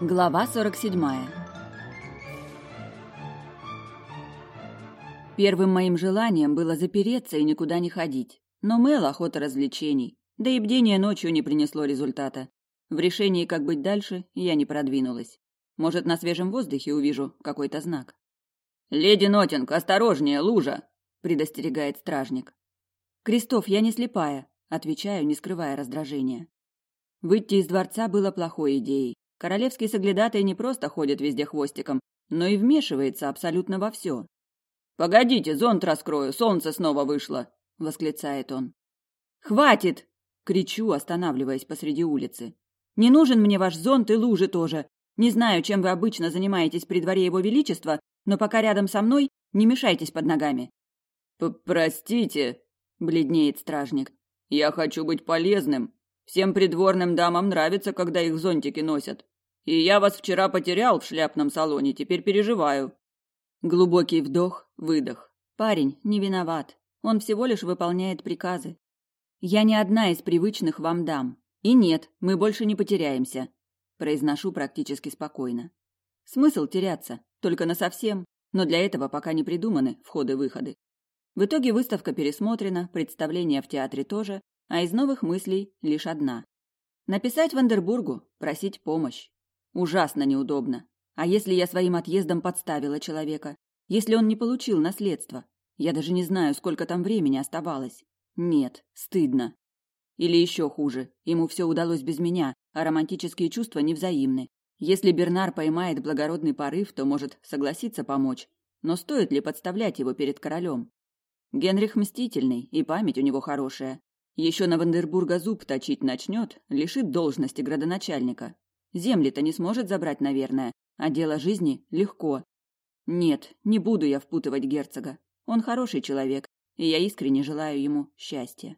Глава 47 Первым моим желанием было запереться и никуда не ходить. Но Мэл охота развлечений. Да и бдение ночью не принесло результата. В решении, как быть дальше, я не продвинулась. Может, на свежем воздухе увижу какой-то знак. «Леди Нотинг, осторожнее, лужа!» – предостерегает стражник. «Крестов, я не слепая», – отвечаю, не скрывая раздражения. Выйти из дворца было плохой идеей. Королевский соглядатай не просто ходит везде хвостиком, но и вмешивается абсолютно во все. «Погодите, зонт раскрою, солнце снова вышло!» – восклицает он. «Хватит!» – кричу, останавливаясь посреди улицы. «Не нужен мне ваш зонт и лужи тоже. Не знаю, чем вы обычно занимаетесь при дворе его величества, но пока рядом со мной, не мешайтесь под ногами». «Простите», — бледнеет стражник. «Я хочу быть полезным. Всем придворным дамам нравится, когда их зонтики носят. И я вас вчера потерял в шляпном салоне, теперь переживаю». Глубокий вдох, выдох. Парень не виноват. Он всего лишь выполняет приказы. Я не одна из привычных вам дам. И нет, мы больше не потеряемся. Произношу практически спокойно. Смысл теряться, только на совсем, но для этого пока не придуманы входы-выходы. В итоге выставка пересмотрена, представление в театре тоже, а из новых мыслей лишь одна. Написать Вандербургу, просить помощь. Ужасно неудобно. А если я своим отъездом подставила человека? Если он не получил наследство? Я даже не знаю, сколько там времени оставалось. Нет, стыдно. Или еще хуже, ему все удалось без меня, а романтические чувства невзаимны. Если Бернар поймает благородный порыв, то может согласиться помочь. Но стоит ли подставлять его перед королем? Генрих мстительный, и память у него хорошая. Еще на Вандербурга зуб точить начнет, лишит должности градоначальника. Земли-то не сможет забрать, наверное, а дело жизни легко. Нет, не буду я впутывать герцога. Он хороший человек, и я искренне желаю ему счастья.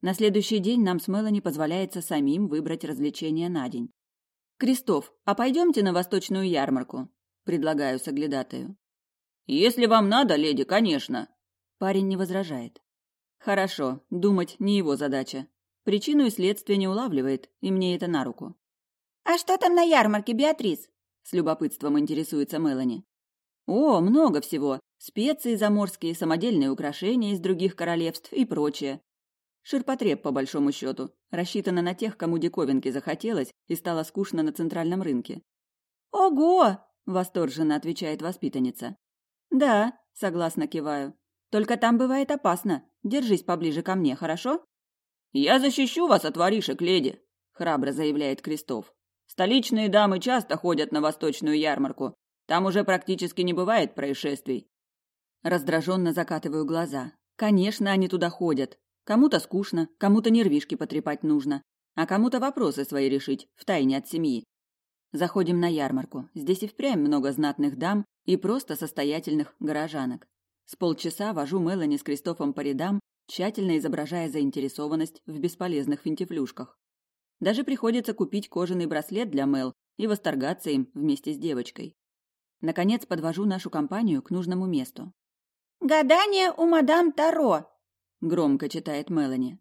На следующий день нам с Мелани позволяется самим выбрать развлечение на день. «Крестов, а пойдемте на восточную ярмарку?» – предлагаю соглядатаю. «Если вам надо, леди, конечно!» Парень не возражает. «Хорошо, думать не его задача. Причину и следствие не улавливает, и мне это на руку». «А что там на ярмарке, Беатрис?» – с любопытством интересуется Мелани. «О, много всего. Специи заморские, самодельные украшения из других королевств и прочее. Ширпотреб, по большому счету. Рассчитано на тех, кому диковинки захотелось и стало скучно на центральном рынке. «Ого!» – восторженно отвечает воспитанница. «Да», – согласно киваю. «Только там бывает опасно. Держись поближе ко мне, хорошо?» «Я защищу вас от воришек, леди», – храбро заявляет Крестов. «Столичные дамы часто ходят на восточную ярмарку. Там уже практически не бывает происшествий». Раздраженно закатываю глаза. «Конечно, они туда ходят. Кому-то скучно, кому-то нервишки потрепать нужно, а кому-то вопросы свои решить, втайне от семьи. Заходим на ярмарку. Здесь и впрямь много знатных дам и просто состоятельных горожанок. С полчаса вожу Мелани с Кристофом по рядам, тщательно изображая заинтересованность в бесполезных финтифлюшках. Даже приходится купить кожаный браслет для Мел и восторгаться им вместе с девочкой. Наконец подвожу нашу компанию к нужному месту. «Гадание у мадам Таро», громко читает Мелани.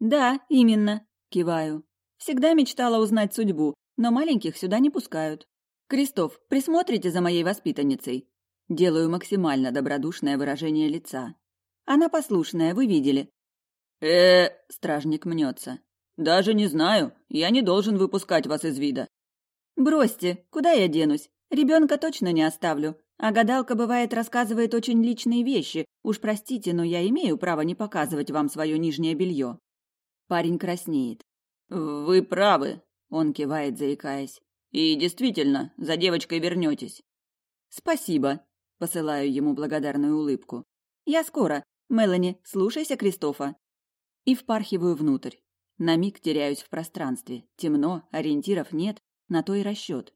Да, именно, киваю. Всегда мечтала узнать судьбу, но маленьких сюда не пускают. Крестов, присмотрите за моей воспитанницей. Делаю максимально добродушное выражение лица. Она послушная, вы видели. Э, стражник мнется. Даже не знаю, я не должен выпускать вас из вида. Бросьте, куда я денусь? Ребенка точно не оставлю. А гадалка, бывает, рассказывает очень личные вещи. Уж простите, но я имею право не показывать вам свое нижнее белье. Парень краснеет. Вы правы, он кивает, заикаясь. И действительно, за девочкой вернетесь. Спасибо, посылаю ему благодарную улыбку. Я скоро. Мелани, слушайся Кристофа. И впархиваю внутрь. На миг теряюсь в пространстве. Темно, ориентиров нет, на то и расчет.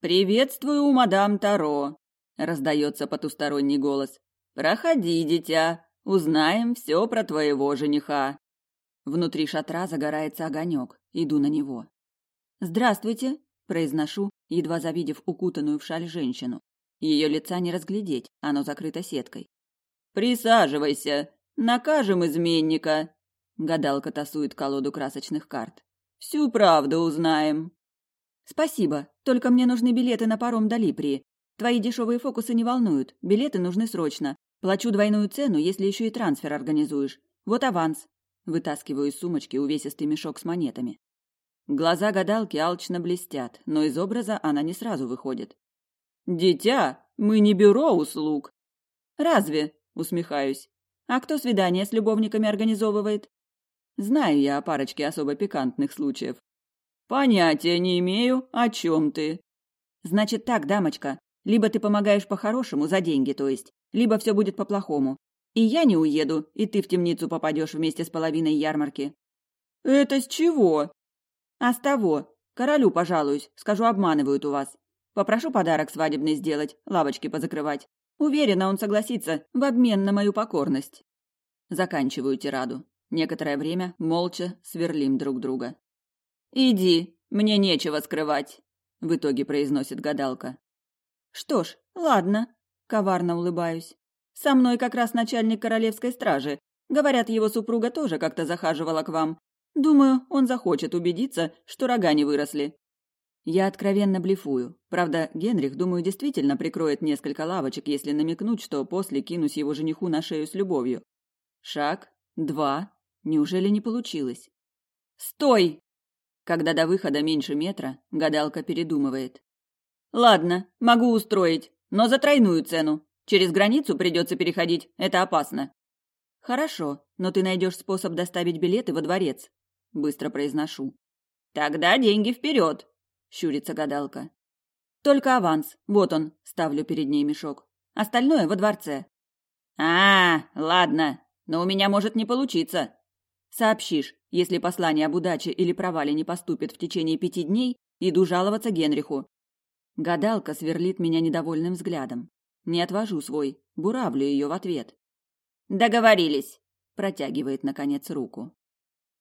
«Приветствую, мадам Таро!» раздается потусторонний голос. Проходи, дитя, узнаем все про твоего жениха. Внутри шатра загорается огонек. Иду на него. Здравствуйте, произношу, едва завидев укутанную в шаль женщину. Ее лица не разглядеть, оно закрыто сеткой. Присаживайся, накажем изменника. Гадалка тасует колоду красочных карт. Всю правду узнаем. Спасибо, только мне нужны билеты на паром до Липрии. Твои дешевые фокусы не волнуют, билеты нужны срочно. Плачу двойную цену, если еще и трансфер организуешь. Вот аванс. Вытаскиваю из сумочки увесистый мешок с монетами. Глаза гадалки алчно блестят, но из образа она не сразу выходит. «Дитя, мы не бюро услуг». «Разве?» — усмехаюсь. «А кто свидание с любовниками организовывает?» Знаю я о парочке особо пикантных случаев. «Понятия не имею, о чем ты». «Значит так, дамочка, либо ты помогаешь по-хорошему, за деньги, то есть, либо все будет по-плохому. И я не уеду, и ты в темницу попадешь вместе с половиной ярмарки». «Это с чего?» «А с того. Королю пожалуюсь, скажу, обманывают у вас. Попрошу подарок свадебный сделать, лавочки позакрывать. Уверена, он согласится в обмен на мою покорность». Заканчиваю тираду. Некоторое время молча сверлим друг друга. «Иди, мне нечего скрывать», — в итоге произносит гадалка. «Что ж, ладно», — коварно улыбаюсь. «Со мной как раз начальник королевской стражи. Говорят, его супруга тоже как-то захаживала к вам. Думаю, он захочет убедиться, что рога не выросли». Я откровенно блефую. Правда, Генрих, думаю, действительно прикроет несколько лавочек, если намекнуть, что после кинусь его жениху на шею с любовью. Шаг, два. Неужели не получилось? «Стой!» Когда до выхода меньше метра, гадалка передумывает. «Ладно, могу устроить, но за тройную цену. Через границу придется переходить, это опасно». «Хорошо, но ты найдешь способ доставить билеты во дворец», — быстро произношу. «Тогда деньги вперед!» — щурится гадалка. «Только аванс, вот он», — ставлю перед ней мешок. «Остальное во дворце». «А, ладно, но у меня может не получиться». «Сообщишь, если послание об удаче или провале не поступит в течение пяти дней, иду жаловаться Генриху. Гадалка сверлит меня недовольным взглядом. Не отвожу свой, буравлю ее в ответ. «Договорились!» – протягивает, наконец, руку.